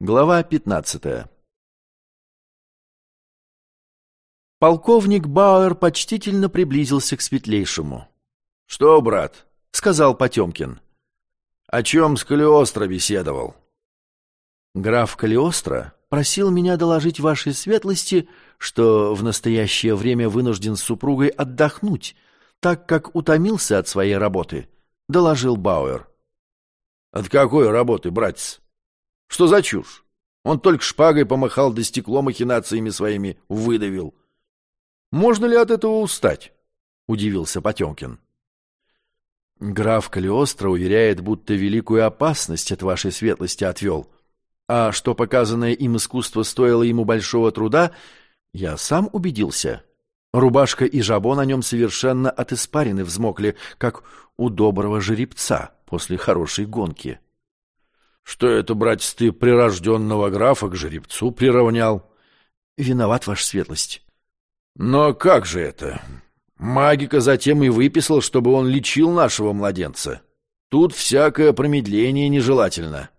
Глава 15 Полковник Бауэр почтительно приблизился к светлейшему. — Что, брат? — сказал Потемкин. — О чем с Калиостро беседовал? Граф Калиостро просил меня доложить вашей светлости, что в настоящее время вынужден с супругой отдохнуть, так как утомился от своей работы, — доложил Бауэр. — От какой работы, братец? Что за чушь? Он только шпагой помахал, да стекло махинациями своими выдавил. Можно ли от этого устать? — удивился Потемкин. Граф Калиостро уверяет, будто великую опасность от вашей светлости отвел. А что показанное им искусство стоило ему большого труда, я сам убедился. Рубашка и жабо на нем совершенно от испарины взмокли, как у доброго жеребца после хорошей гонки. Что это, братец, ты прирожденного графа к жеребцу приравнял? Виноват, ваша светлость. Но как же это? Магика затем и выписал, чтобы он лечил нашего младенца. Тут всякое промедление нежелательно.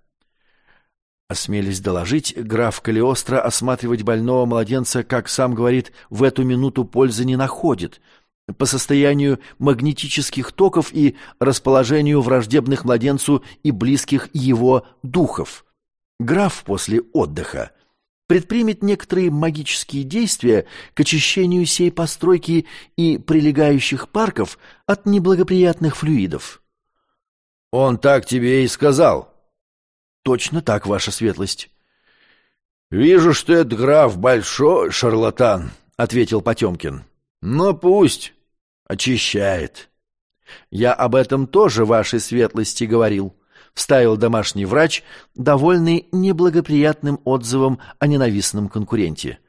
Осмелись доложить, граф Калиостро осматривать больного младенца, как сам говорит, в эту минуту пользы не находит — по состоянию магнетических токов и расположению враждебных младенцу и близких его духов. Граф после отдыха предпримет некоторые магические действия к очищению сей постройки и прилегающих парков от неблагоприятных флюидов. «Он так тебе и сказал?» «Точно так, ваша светлость». «Вижу, что этот граф большой шарлатан», — ответил Потемкин. «Но пусть очищает. Я об этом тоже вашей светлости говорил, вставил домашний врач, довольный неблагоприятным отзывом о ненавистном конкуренте.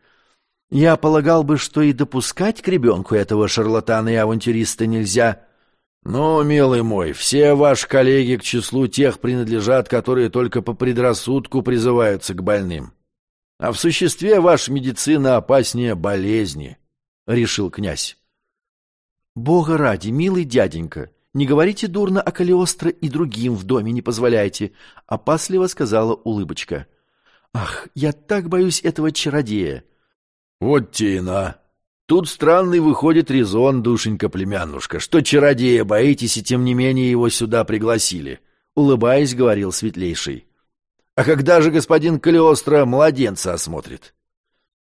Я полагал бы, что и допускать к ребенку этого шарлатана и авантюриста нельзя. Но, милый мой, все ваши коллеги к числу тех принадлежат, которые только по предрассудку призываются к больным. А в существе ваша медицина опаснее болезни, — решил князь. «Бога ради, милый дяденька, не говорите дурно о Калиостро и другим в доме не позволяйте», — опасливо сказала улыбочка. «Ах, я так боюсь этого чародея!» «Вот те на! Тут странный выходит резон, душенька-племяннушка, что чародея боитесь и тем не менее его сюда пригласили», — улыбаясь, говорил светлейший. «А когда же господин Калиостро младенца осмотрит?»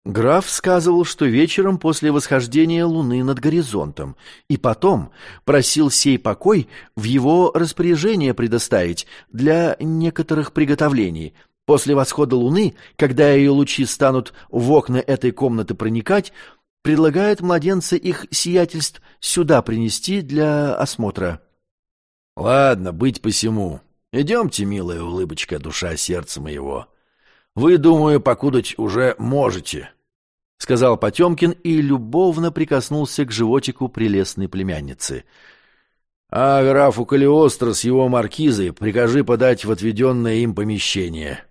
Граф сказывал, что вечером после восхождения луны над горизонтом, и потом просил сей покой в его распоряжение предоставить для некоторых приготовлений. После восхода луны, когда ее лучи станут в окна этой комнаты проникать, предлагает младенца их сиятельств сюда принести для осмотра. — Ладно, быть посему. Идемте, милая улыбочка, душа сердца моего. Вы, думаю, покудать уже можете. —— сказал Потемкин и любовно прикоснулся к животику прелестной племянницы. — А графу Калиостро с его маркизой прикажи подать в отведенное им помещение.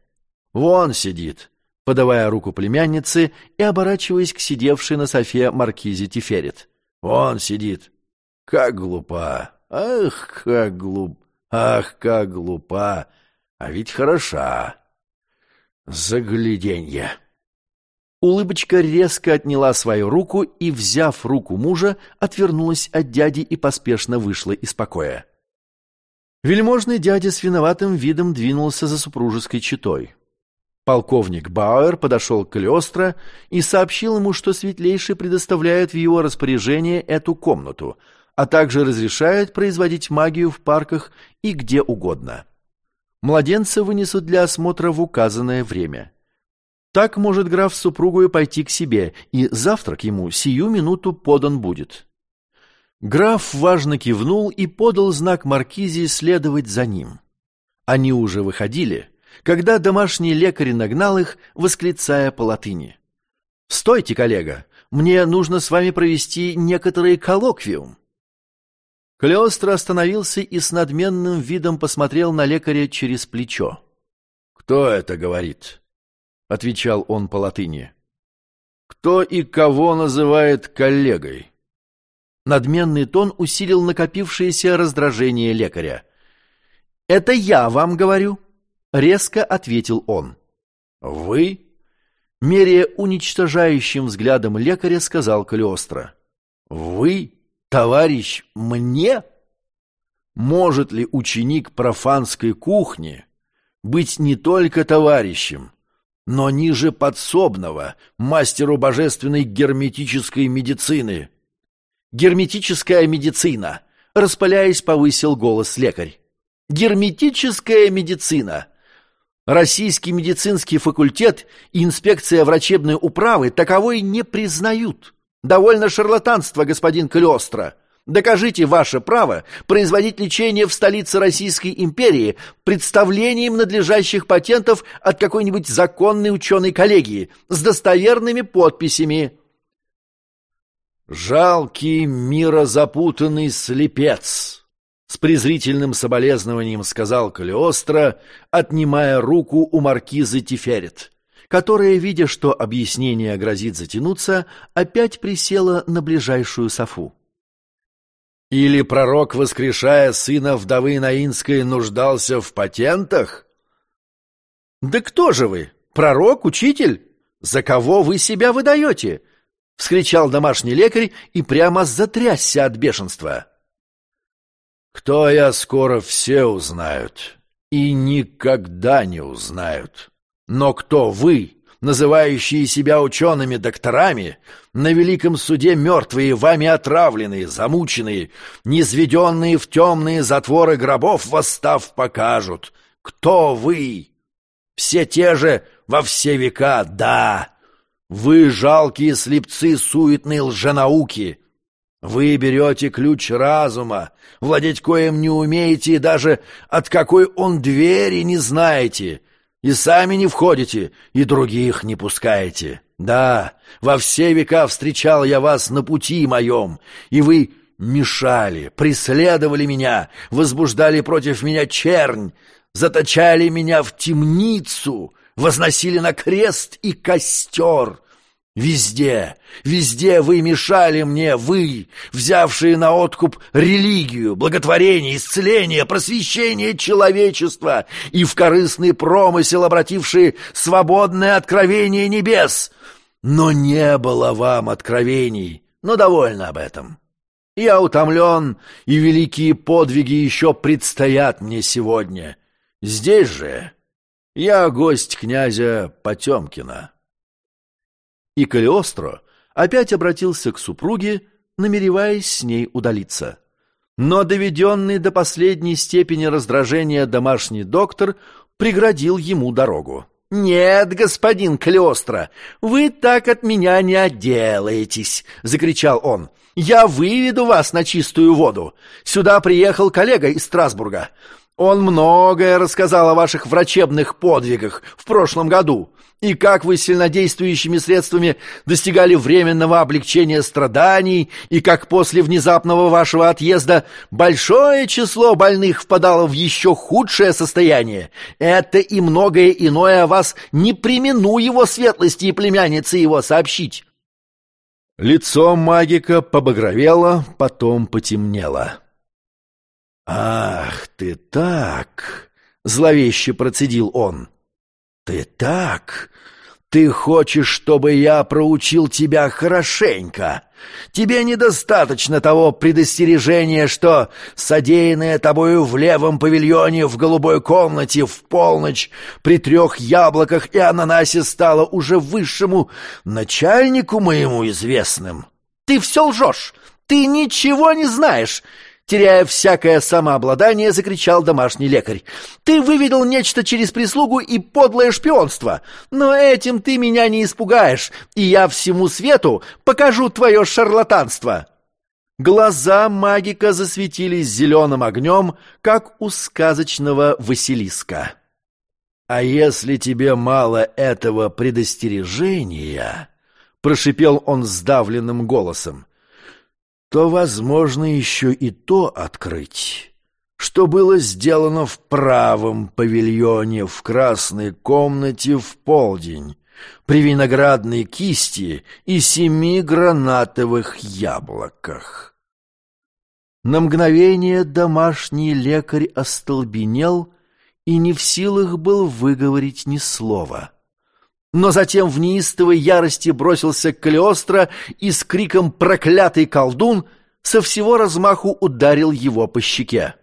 Вон сидит, подавая руку племяннице и оборачиваясь к сидевшей на софе маркизе Тиферет. Вон сидит. Как глупа! Ах, как глуп! Ах, как глупа! А ведь хороша! Загляденье! Улыбочка резко отняла свою руку и, взяв руку мужа, отвернулась от дяди и поспешно вышла из покоя. Вельможный дядя с виноватым видом двинулся за супружеской четой. Полковник Бауэр подошел к Лестро и сообщил ему, что светлейший предоставляет в его распоряжение эту комнату, а также разрешает производить магию в парках и где угодно. Младенца вынесут для осмотра в указанное время. Так может граф с супругой пойти к себе, и завтрак ему сию минуту подан будет. Граф важно кивнул и подал знак маркизе следовать за ним. Они уже выходили, когда домашний лекарь нагнал их, восклицая по латыни. «Стойте, коллега, мне нужно с вами провести некоторый коллоквиум». Калиостро остановился и с надменным видом посмотрел на лекаря через плечо. «Кто это говорит?» — отвечал он по латыни. «Кто и кого называет коллегой?» Надменный тон усилил накопившееся раздражение лекаря. «Это я вам говорю», — резко ответил он. «Вы?» Меряя уничтожающим взглядом лекаря, сказал Калиостро. «Вы, товарищ, мне?» Может ли ученик профанской кухни быть не только товарищем, но ниже подсобного, мастеру божественной герметической медицины? Герметическая медицина, распаляясь, повысил голос лекарь. Герметическая медицина. Российский медицинский факультет и инспекция врачебной управы таковой не признают. Довольно шарлатанство, господин Клёстро. Докажите ваше право производить лечение в столице Российской империи представлением надлежащих патентов от какой-нибудь законной ученой коллегии с достоверными подписями. «Жалкий мирозапутанный слепец!» С презрительным соболезнованием сказал Калиостро, отнимая руку у маркизы Тиферет, которая, видя, что объяснение грозит затянуться, опять присела на ближайшую софу. Или пророк, воскрешая сына вдовы Наинской, нуждался в патентах? «Да кто же вы? Пророк, учитель? За кого вы себя выдаете?» — вскричал домашний лекарь и прямо затрясся от бешенства. «Кто я, скоро все узнают, и никогда не узнают. Но кто вы, называющие себя учеными-докторами, на великом суде мертвые, вами отравленные, замученные, низведенные в темные затворы гробов, восстав, покажут. Кто вы? Все те же во все века, да. Вы жалкие слепцы суетной лженауки. Вы берете ключ разума, владеть коем не умеете и даже от какой он двери не знаете — и сами не входите, и других не пускаете. Да, во все века встречал я вас на пути моем, и вы мешали, преследовали меня, возбуждали против меня чернь, заточали меня в темницу, возносили на крест и костер, Везде, везде вы мешали мне, вы, взявшие на откуп религию, благотворение, исцеление, просвещение человечества и в корыстный промысел обратившие свободное откровение небес. Но не было вам откровений, но довольно об этом. Я утомлен, и великие подвиги еще предстоят мне сегодня. Здесь же я гость князя Потемкина. И Калиостро опять обратился к супруге, намереваясь с ней удалиться. Но доведенный до последней степени раздражения домашний доктор преградил ему дорогу. «Нет, господин Калиостро, вы так от меня не отделаетесь!» — закричал он. «Я выведу вас на чистую воду. Сюда приехал коллега из Страсбурга. Он многое рассказал о ваших врачебных подвигах в прошлом году и как вы сильнодействующими средствами достигали временного облегчения страданий, и как после внезапного вашего отъезда большое число больных впадало в еще худшее состояние. Это и многое иное о вас не примену его светлости и племянницы его сообщить». Лицо магика побагровело, потом потемнело. «Ах ты так!» — зловеще процедил он. «Ты так? Ты хочешь, чтобы я проучил тебя хорошенько? Тебе недостаточно того предостережения, что содеянное тобою в левом павильоне в голубой комнате в полночь при трех яблоках и ананасе стало уже высшему начальнику моему известным? Ты все лжешь! Ты ничего не знаешь! Теряя всякое самообладание, закричал домашний лекарь. «Ты выведал нечто через прислугу и подлое шпионство, но этим ты меня не испугаешь, и я всему свету покажу твое шарлатанство!» Глаза магика засветились зеленым огнем, как у сказочного Василиска. «А если тебе мало этого предостережения...» — прошипел он сдавленным голосом то возможно еще и то открыть, что было сделано в правом павильоне в красной комнате в полдень при виноградной кисти и семи гранатовых яблоках. На мгновение домашний лекарь остолбенел и не в силах был выговорить ни слова. Но затем в неистовой ярости бросился к Калиостро и с криком «Проклятый колдун!» со всего размаху ударил его по щеке.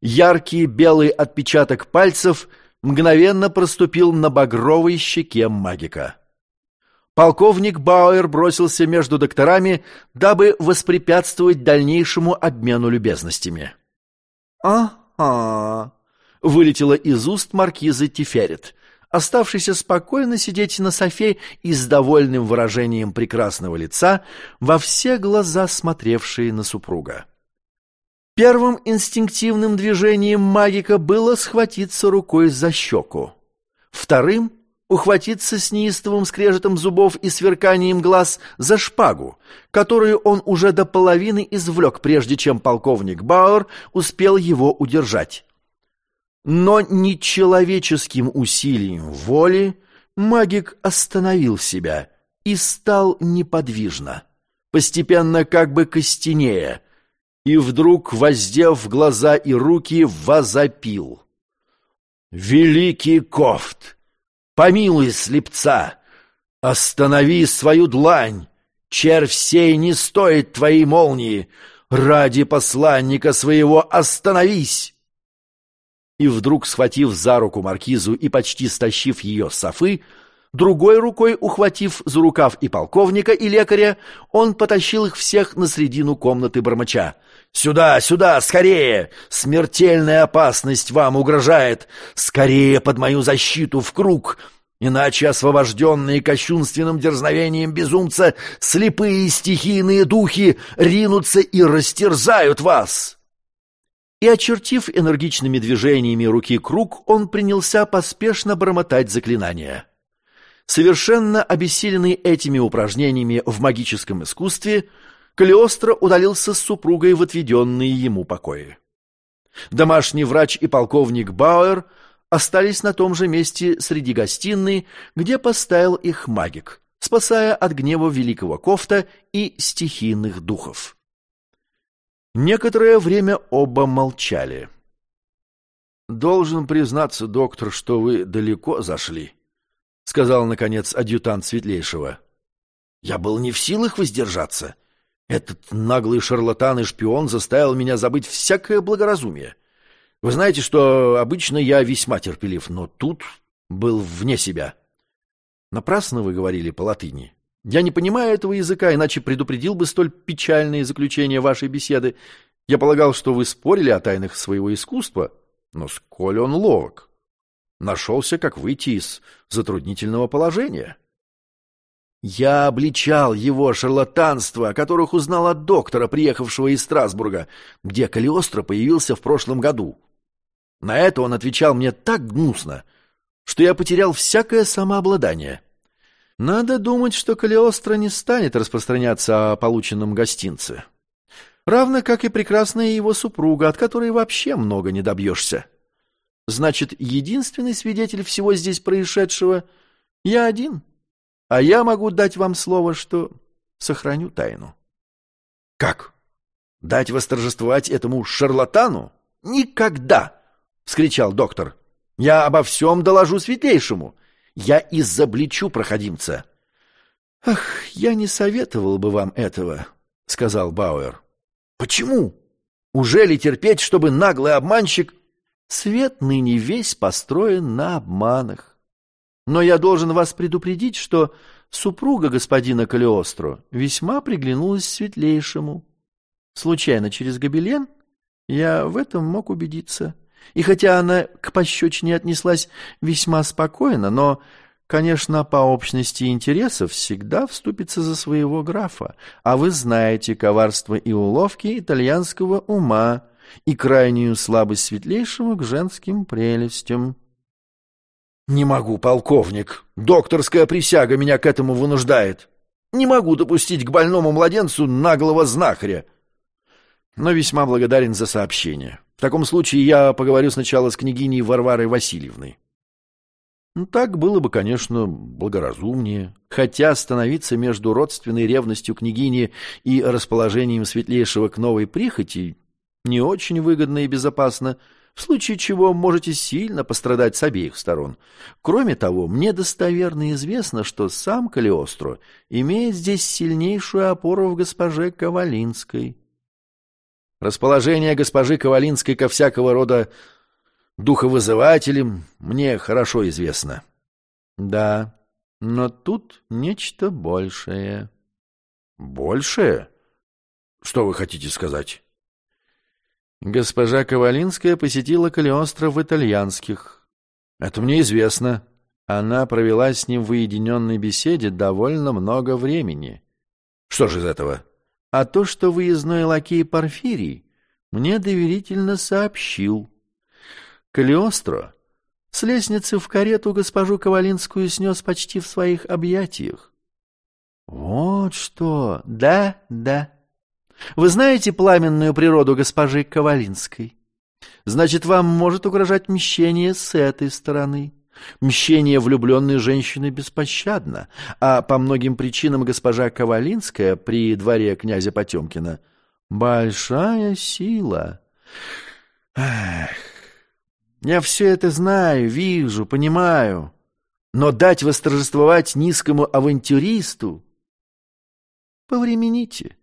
Яркий белый отпечаток пальцев мгновенно проступил на багровой щеке магика. Полковник Бауэр бросился между докторами, дабы воспрепятствовать дальнейшему обмену любезностями. «А-а!» — вылетело из уст маркизы Тиферет, оставшийся спокойно сидеть на софе и с довольным выражением прекрасного лица во все глаза смотревшие на супруга. Первым инстинктивным движением магика было схватиться рукой за щеку. Вторым — ухватиться с неистовым скрежетом зубов и сверканием глаз за шпагу, которую он уже до половины извлек, прежде чем полковник Бауэр успел его удержать. Но нечеловеческим усилием воли магик остановил себя и стал неподвижно, постепенно как бы костенея, и вдруг, воздев глаза и руки, возопил. «Великий Кофт, помилуй слепца, останови свою длань, червь сей не стоит твоей молнии, ради посланника своего остановись!» И вдруг, схватив за руку маркизу и почти стащив ее с софы, другой рукой ухватив за рукав и полковника, и лекаря, он потащил их всех на середину комнаты бормоча. «Сюда, сюда, скорее! Смертельная опасность вам угрожает! Скорее под мою защиту в круг!» Иначе освобожденные кощунственным дерзновением безумца слепые стихийные духи ринутся и растерзают вас и, очертив энергичными движениями руки круг, он принялся поспешно бормотать заклинания. Совершенно обессиленный этими упражнениями в магическом искусстве, Калиостро удалился с супругой в отведенные ему покои. Домашний врач и полковник Бауэр остались на том же месте среди гостиной, где поставил их магик, спасая от гнева великого кофта и стихийных духов. Некоторое время оба молчали. «Должен признаться, доктор, что вы далеко зашли», — сказал, наконец, адъютант Светлейшего. «Я был не в силах воздержаться. Этот наглый шарлатан и шпион заставил меня забыть всякое благоразумие. Вы знаете, что обычно я весьма терпелив, но тут был вне себя. Напрасно вы говорили по латыни. Я не понимаю этого языка, иначе предупредил бы столь печальные заключения вашей беседы. Я полагал, что вы спорили о тайнах своего искусства, но сколь он ловок. Нашелся, как выйти из затруднительного положения. Я обличал его шарлатанство, о которых узнал от доктора, приехавшего из Страсбурга, где Калиостро появился в прошлом году. На это он отвечал мне так гнусно, что я потерял всякое самообладание. Надо думать, что Калиостро не станет распространяться о полученном гостинце. Равно как и прекрасная его супруга, от которой вообще много не добьешься. Значит, единственный свидетель всего здесь происшедшего — я один. А я могу дать вам слово, что сохраню тайну. — Как? Дать восторжествовать этому шарлатану? — Никогда! — вскричал доктор. — Я обо всем доложу светлейшему. Я изобличу проходимца. — Ах, я не советовал бы вам этого, — сказал Бауэр. — Почему? Уже ли терпеть, чтобы наглый обманщик... Свет ныне весь построен на обманах. Но я должен вас предупредить, что супруга господина Калиостро весьма приглянулась светлейшему. Случайно через гобелен я в этом мог убедиться. И хотя она к пощечине отнеслась весьма спокойно, но, конечно, по общности интересов всегда вступится за своего графа, а вы знаете коварство и уловки итальянского ума и крайнюю слабость светлейшего к женским прелестям. «Не могу, полковник. Докторская присяга меня к этому вынуждает. Не могу допустить к больному младенцу наглого знахаря. Но весьма благодарен за сообщение. В таком случае я поговорю сначала с княгиней Варварой Васильевной. Ну, так было бы, конечно, благоразумнее. Хотя становиться между родственной ревностью княгини и расположением светлейшего к новой прихоти не очень выгодно и безопасно. в случае чего можете сильно пострадать с обеих сторон. Кроме того, мне достоверно известно, что сам Калиостро имеет здесь сильнейшую опору в госпоже Ковалинской. Расположение госпожи Ковалинской ко всякого рода духовызывателям мне хорошо известно. Да, но тут нечто большее. Большее? Что вы хотите сказать? Госпожа Ковалинская посетила Калиостро в итальянских. Это мне известно. Она провела с ним в уединенной беседе довольно много времени. Что же из этого? А то, что выездной лакей Порфирий мне доверительно сообщил. Калиостро с лестницы в карету госпожу Ковалинскую снес почти в своих объятиях. Вот что! Да, да. Вы знаете пламенную природу госпожи Ковалинской? Значит, вам может угрожать мщение с этой стороны. Мщение влюбленной женщины беспощадно, а по многим причинам госпожа Ковалинская при дворе князя Потемкина — большая сила. Ах, я все это знаю, вижу, понимаю, но дать восторжествовать низкому авантюристу... Повремените.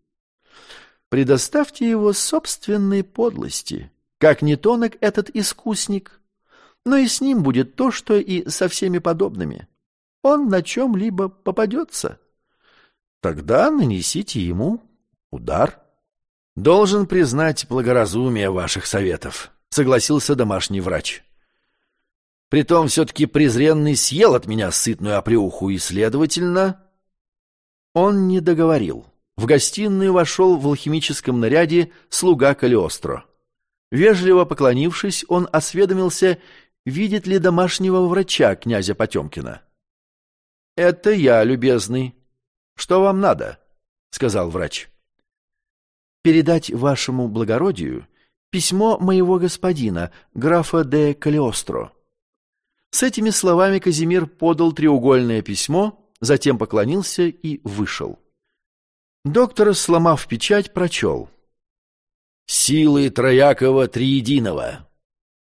Предоставьте его собственной подлости, как не тонок этот искусник, но и с ним будет то, что и со всеми подобными. Он на чем-либо попадется. Тогда нанесите ему удар. Должен признать благоразумие ваших советов, согласился домашний врач. Притом все-таки презренный съел от меня сытную оплеуху и, следовательно... Он не договорил. В гостиную вошел в алхимическом наряде слуга Калиостро. Вежливо поклонившись, он осведомился, видит ли домашнего врача князя Потемкина. — Это я, любезный. Что вам надо? — сказал врач. — Передать вашему благородию письмо моего господина, графа де Калиостро. С этими словами Казимир подал треугольное письмо, затем поклонился и вышел. Доктор, сломав печать, прочел. «Силы Троякова Триединого,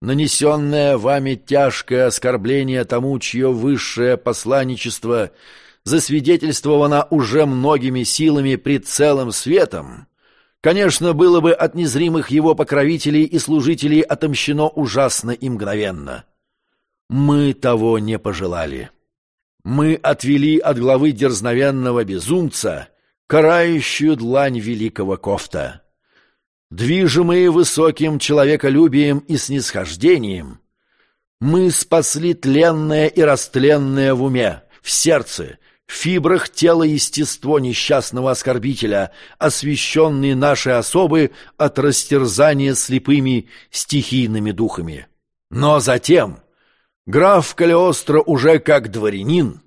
нанесенное вами тяжкое оскорбление тому, чье высшее посланничество засвидетельствовано уже многими силами пред целым светом, конечно, было бы от незримых его покровителей и служителей отомщено ужасно и мгновенно. Мы того не пожелали. Мы отвели от главы дерзновенного безумца — карающую длань великого кофта. Движимые высоким человеколюбием и снисхождением, мы спасли тленное и растленное в уме, в сердце, в фибрах тела естество несчастного оскорбителя, освященные наши особы от растерзания слепыми стихийными духами. Но затем граф Калиостро уже как дворянин —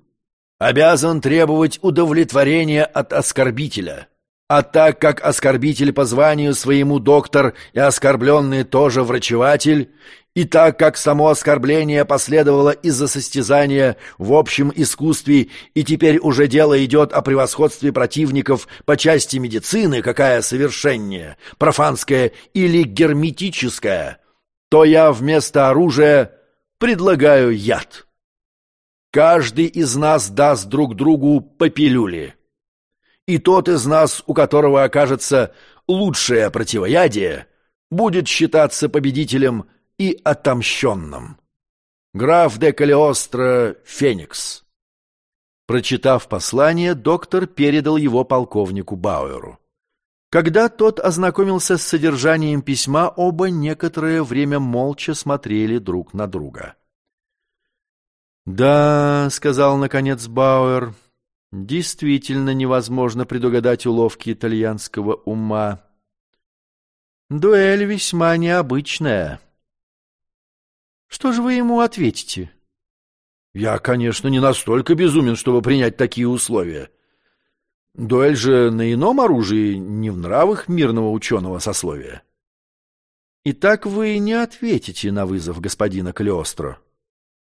обязан требовать удовлетворения от оскорбителя. А так как оскорбитель по званию своему доктор и оскорбленный тоже врачеватель, и так как само оскорбление последовало из-за состязания в общем искусстве, и теперь уже дело идет о превосходстве противников по части медицины, какая совершеннее, профанская или герметическая, то я вместо оружия предлагаю яд». Каждый из нас даст друг другу по пилюле. И тот из нас, у которого окажется лучшее противоядие, будет считаться победителем и отомщенным. Граф де Калиостро Феникс. Прочитав послание, доктор передал его полковнику Бауэру. Когда тот ознакомился с содержанием письма, оба некоторое время молча смотрели друг на друга. «Да», — сказал наконец Бауэр, — «действительно невозможно предугадать уловки итальянского ума. Дуэль весьма необычная». «Что же вы ему ответите?» «Я, конечно, не настолько безумен, чтобы принять такие условия. Дуэль же на ином оружии, не в нравах мирного ученого сословия». «Итак вы не ответите на вызов господина Калиостро?»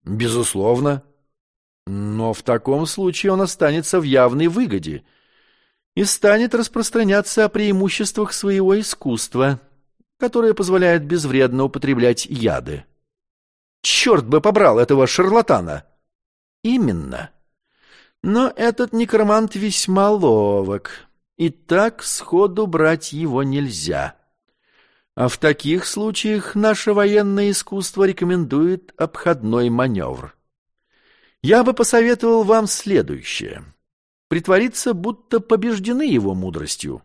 Безусловно. Но в таком случае он останется в явной выгоде и станет распространяться о преимуществах своего искусства. которое позволяет безвредно употреблять яды. Черт бы побрал этого шарлатана! Именно. Но этот некромант весьма ловок, и так сходу брать его нельзя. А в таких случаях наше военное искусство рекомендует обходной маневр. Я бы посоветовал вам следующее. Притвориться, будто побеждены его мудростью.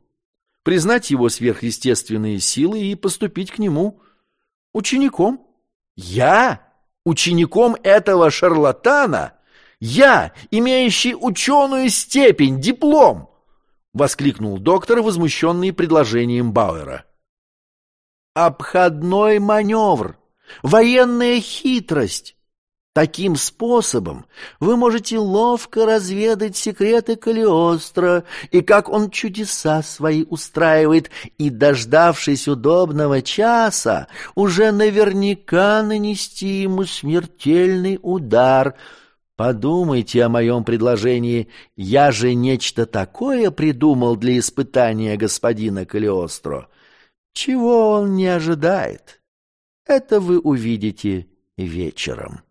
Признать его сверхъестественные силы и поступить к нему учеником. Я? Учеником этого шарлатана? Я, имеющий ученую степень, диплом? Воскликнул доктор, возмущенный предложением Бауэра. Обходной маневр, военная хитрость. Таким способом вы можете ловко разведать секреты Калиостро и как он чудеса свои устраивает, и, дождавшись удобного часа, уже наверняка нанести ему смертельный удар. Подумайте о моем предложении. Я же нечто такое придумал для испытания господина Калиостро, чего он не ожидает. Это вы увидите вечером.